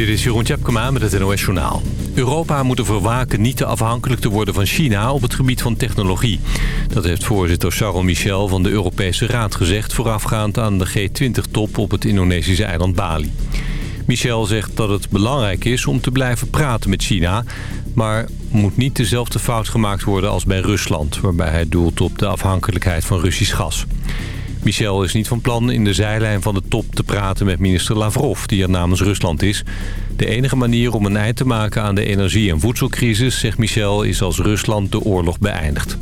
Dit is Jeroen Tjepkema met het NOS Journaal. Europa moet ervoor waken niet te afhankelijk te worden van China op het gebied van technologie. Dat heeft voorzitter Charles Michel van de Europese Raad gezegd... voorafgaand aan de G20-top op het Indonesische eiland Bali. Michel zegt dat het belangrijk is om te blijven praten met China... maar moet niet dezelfde fout gemaakt worden als bij Rusland... waarbij hij doelt op de afhankelijkheid van Russisch gas. Michel is niet van plan in de zijlijn van de top te praten met minister Lavrov... die er namens Rusland is. De enige manier om een eind te maken aan de energie- en voedselcrisis... zegt Michel, is als Rusland de oorlog beëindigt.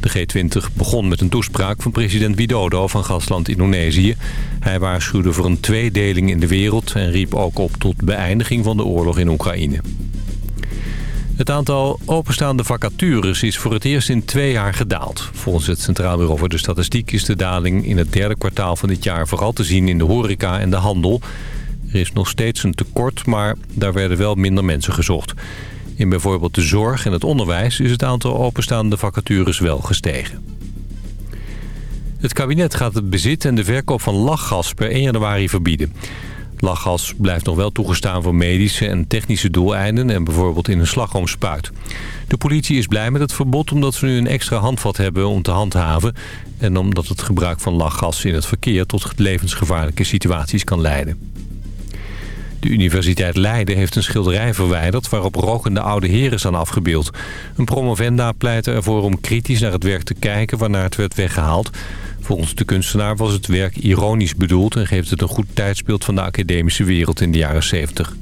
De G20 begon met een toespraak van president Widodo van gastland Indonesië. Hij waarschuwde voor een tweedeling in de wereld... en riep ook op tot beëindiging van de oorlog in Oekraïne. Het aantal openstaande vacatures is voor het eerst in twee jaar gedaald. Volgens het Centraal Bureau voor de Statistiek is de daling in het derde kwartaal van dit jaar vooral te zien in de horeca en de handel. Er is nog steeds een tekort, maar daar werden wel minder mensen gezocht. In bijvoorbeeld de zorg en het onderwijs is het aantal openstaande vacatures wel gestegen. Het kabinet gaat het bezit en de verkoop van lachgas per 1 januari verbieden. Lachgas blijft nog wel toegestaan voor medische en technische doeleinden... en bijvoorbeeld in een slagroomspuit. De politie is blij met het verbod omdat ze nu een extra handvat hebben om te handhaven... en omdat het gebruik van lachgas in het verkeer tot levensgevaarlijke situaties kan leiden. De Universiteit Leiden heeft een schilderij verwijderd... waarop rokende oude heren zijn afgebeeld. Een promovenda pleitte ervoor om kritisch naar het werk te kijken... waarna het werd weggehaald... Volgens de kunstenaar was het werk ironisch bedoeld... en geeft het een goed tijdsbeeld van de academische wereld in de jaren 70.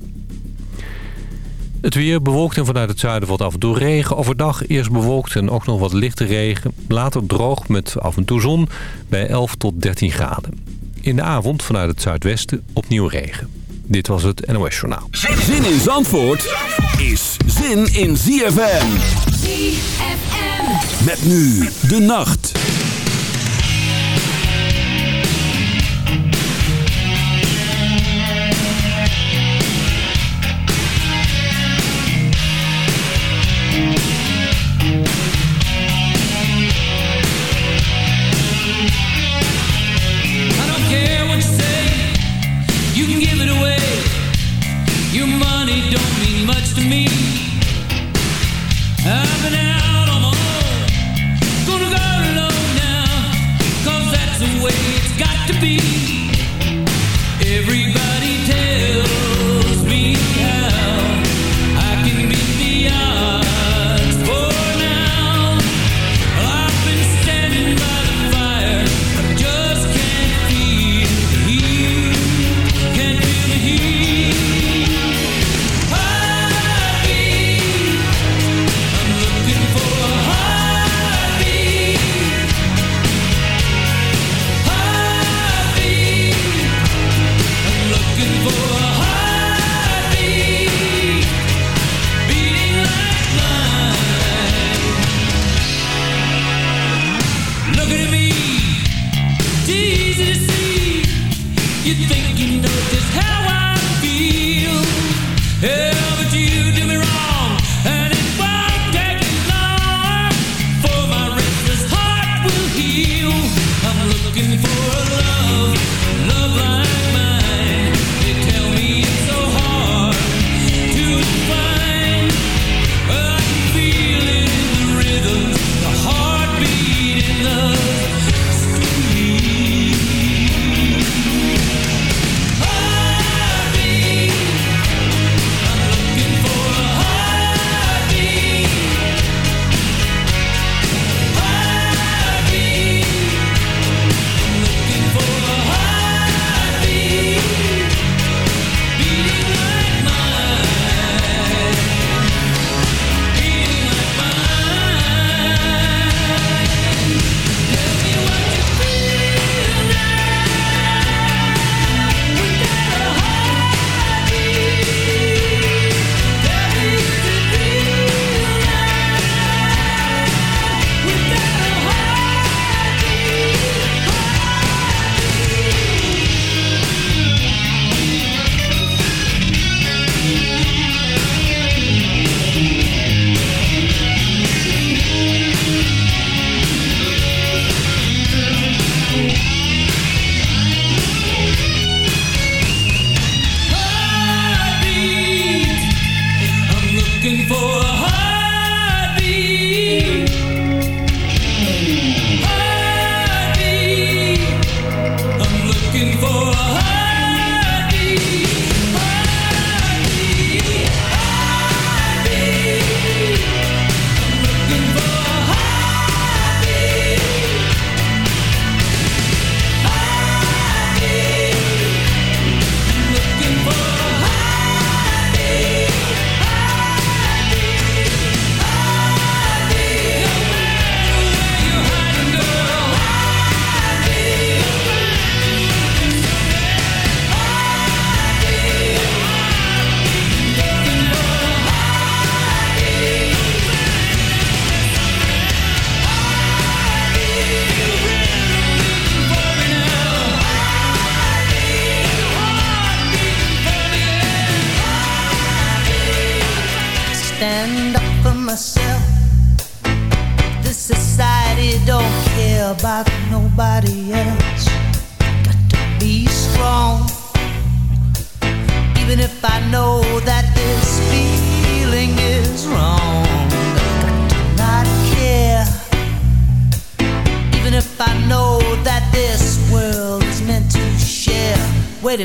Het weer bewolkt en vanuit het zuiden valt af en toe regen. Overdag eerst bewolkt en ook nog wat lichte regen. Later droog met af en toe zon bij 11 tot 13 graden. In de avond vanuit het zuidwesten opnieuw regen. Dit was het NOS Journaal. Zin in Zandvoort is zin in ZFM. ZFM. Met nu de nacht.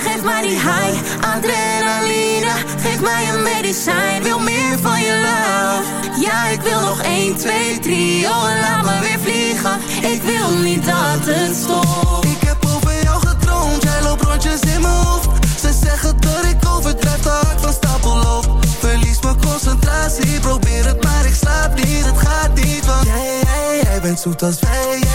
geef mij die high Adrenaline, geef mij een medicijn Wil meer van je love. Ja, ik wil nog 1, 2, 3 Oh, en laat me weer vliegen. Ik wil niet dat het stopt. Ik heb over jou getroond, Jij loopt rondjes in mijn hoofd. Ze zeggen dat ik overdrijf De van stapel loop Verlies mijn concentratie Probeer het, maar ik slaap niet. Het gaat niet, want jij, jij, jij bent zoet als wij.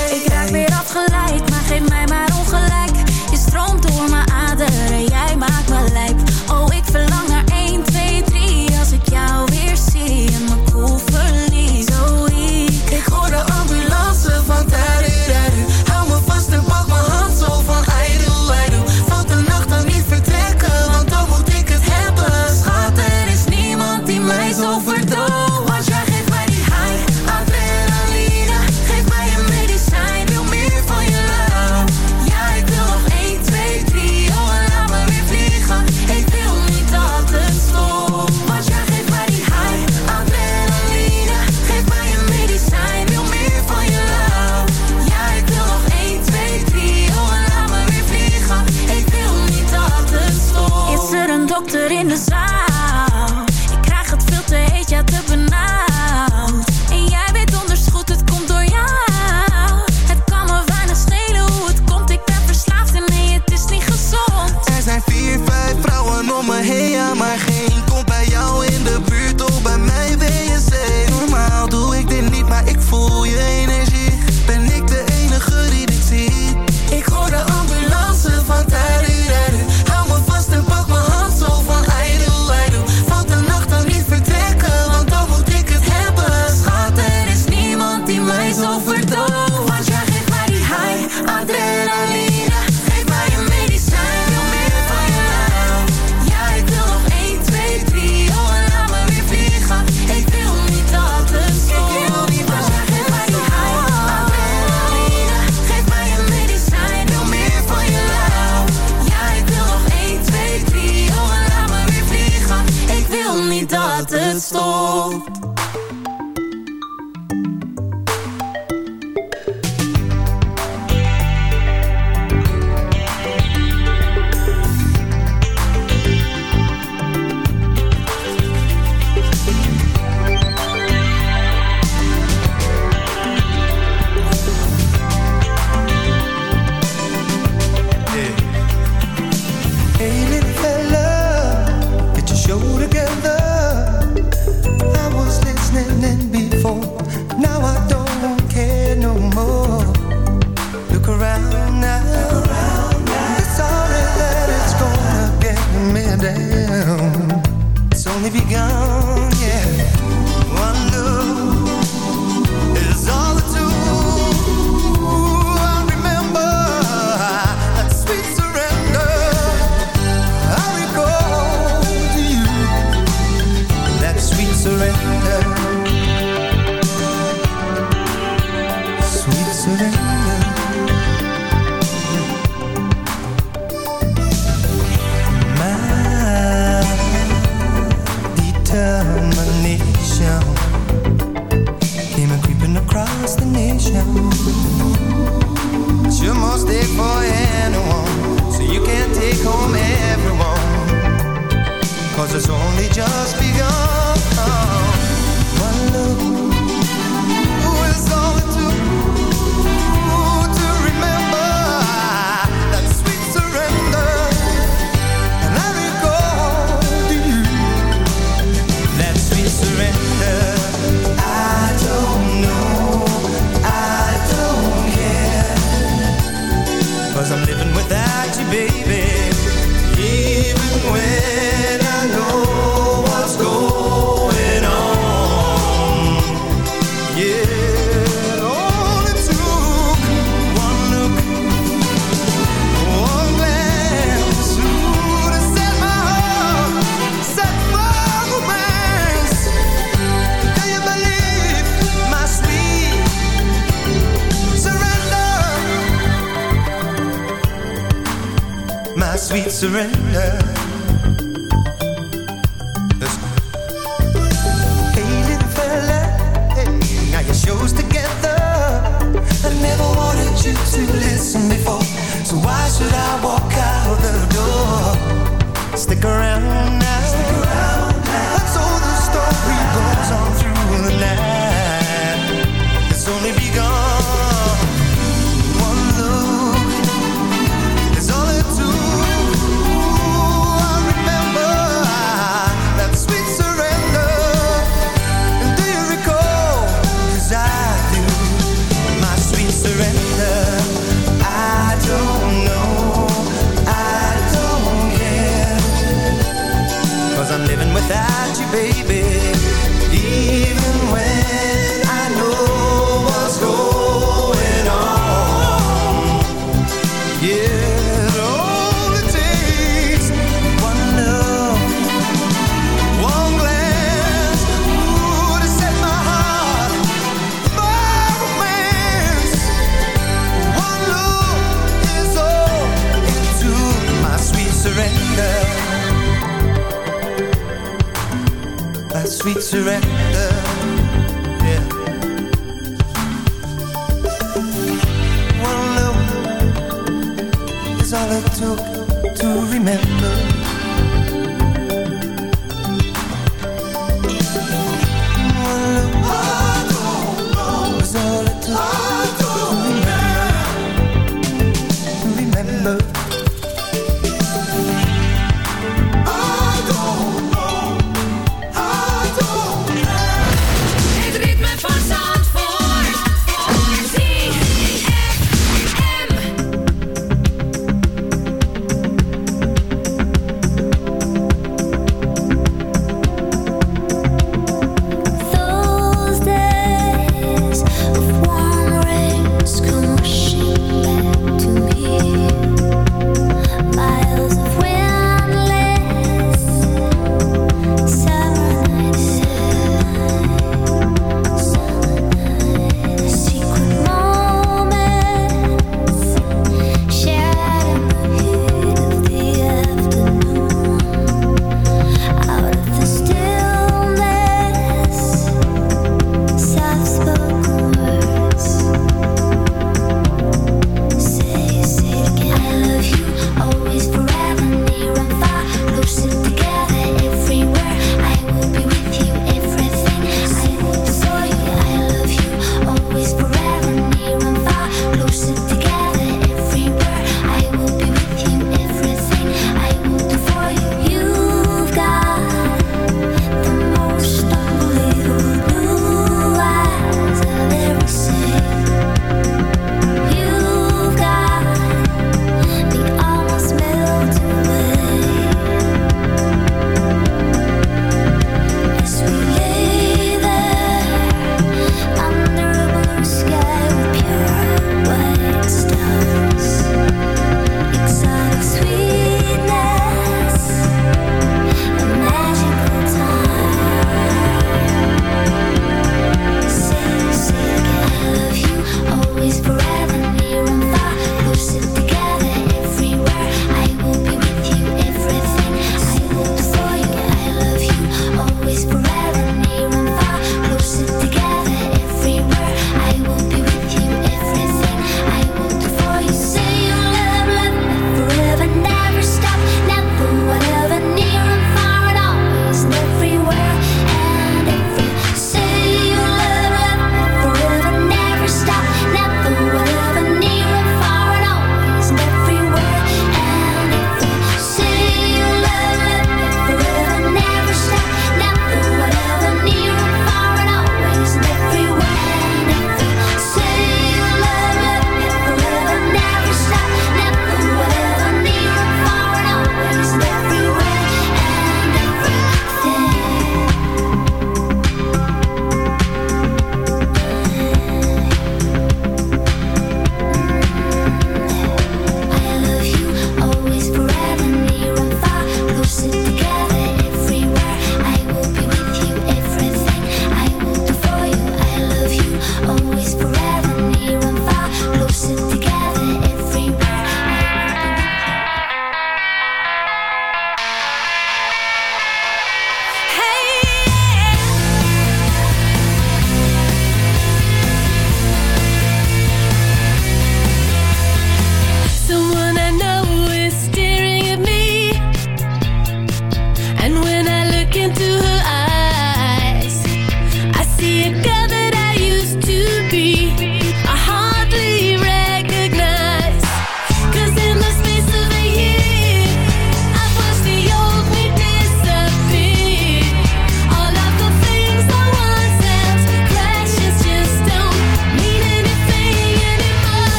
Stick around sweet surrender.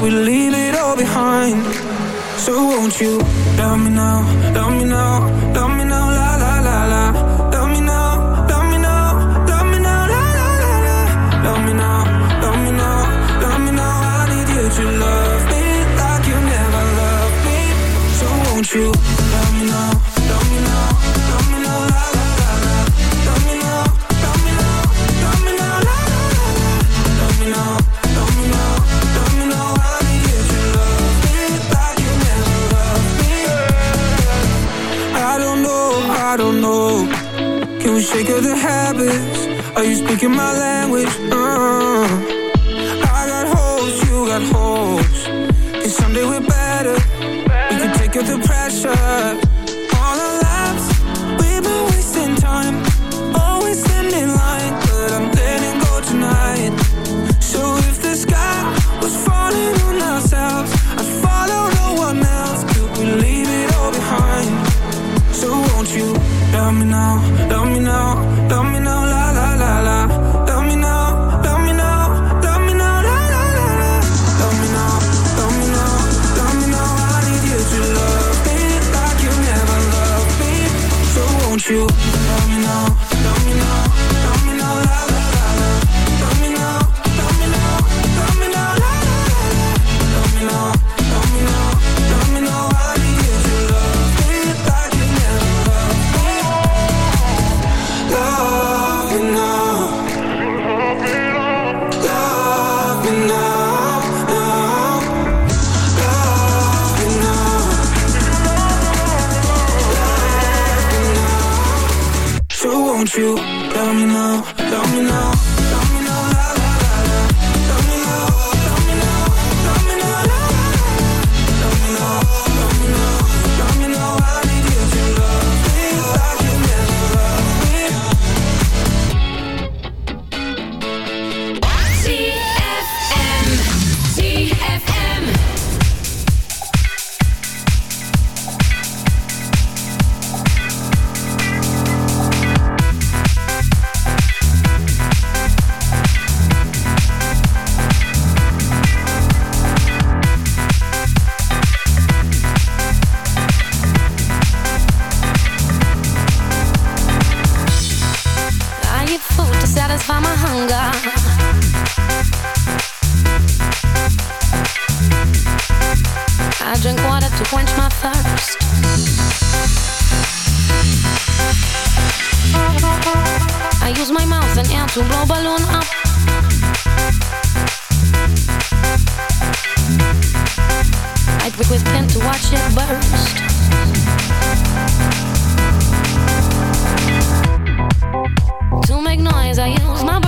we leave it all behind. So won't you love me now, love me now? sick of the habits. Are you speaking my language? Uh -uh. you. I use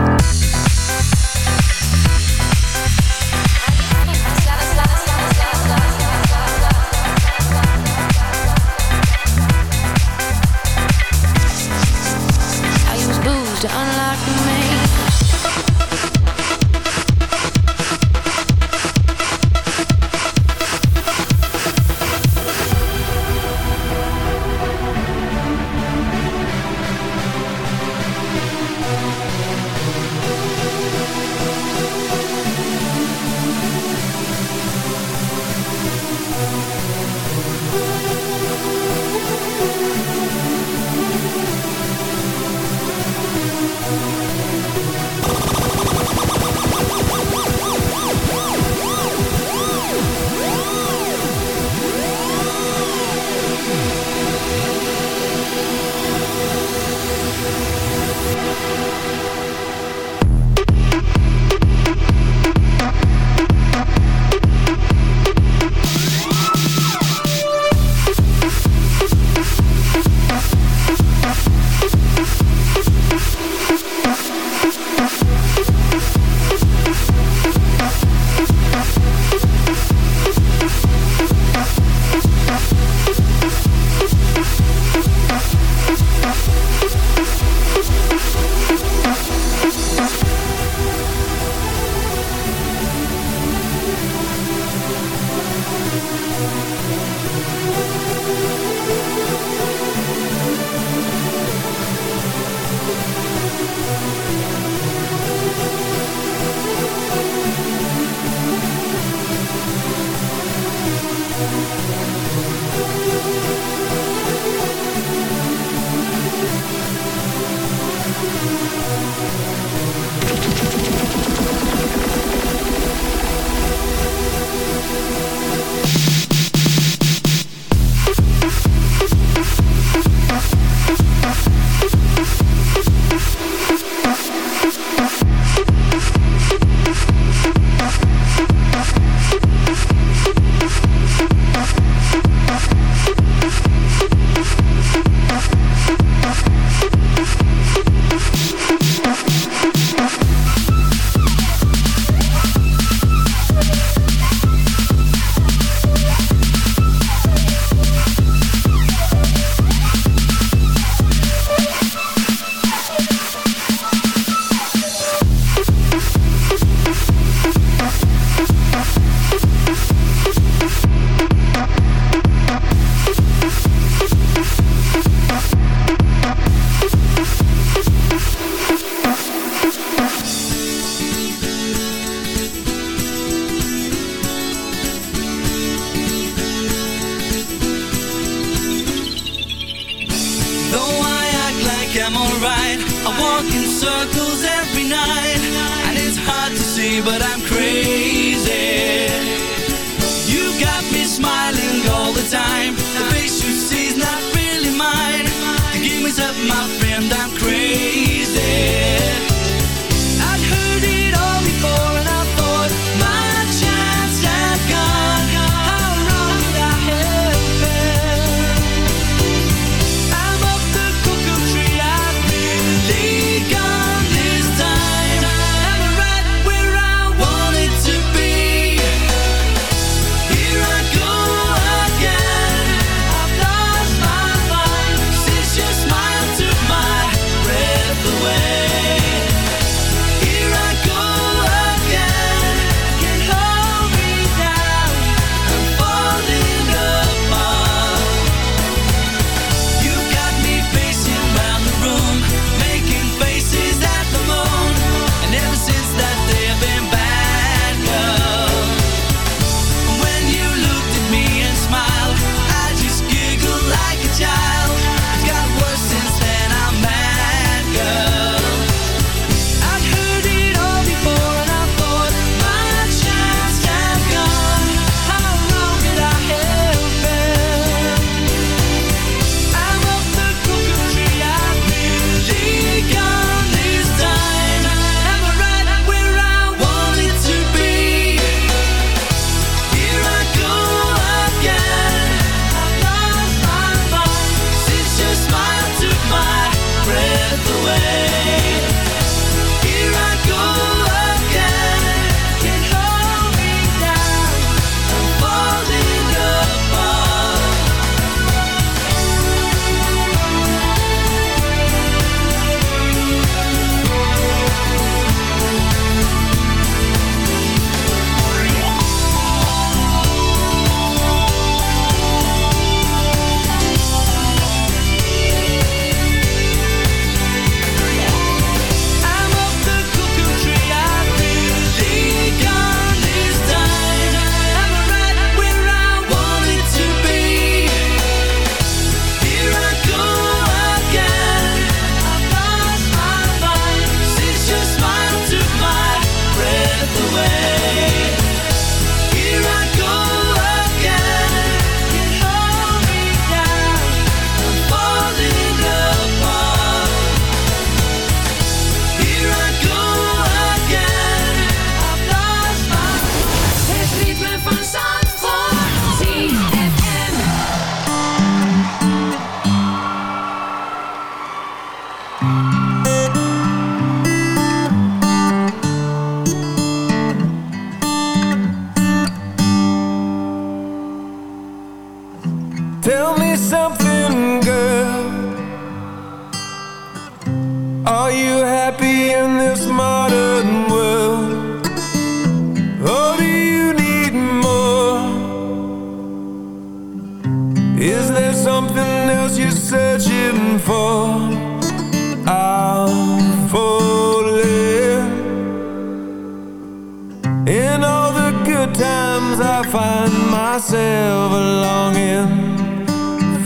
Myself longing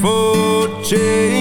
for change.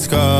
sky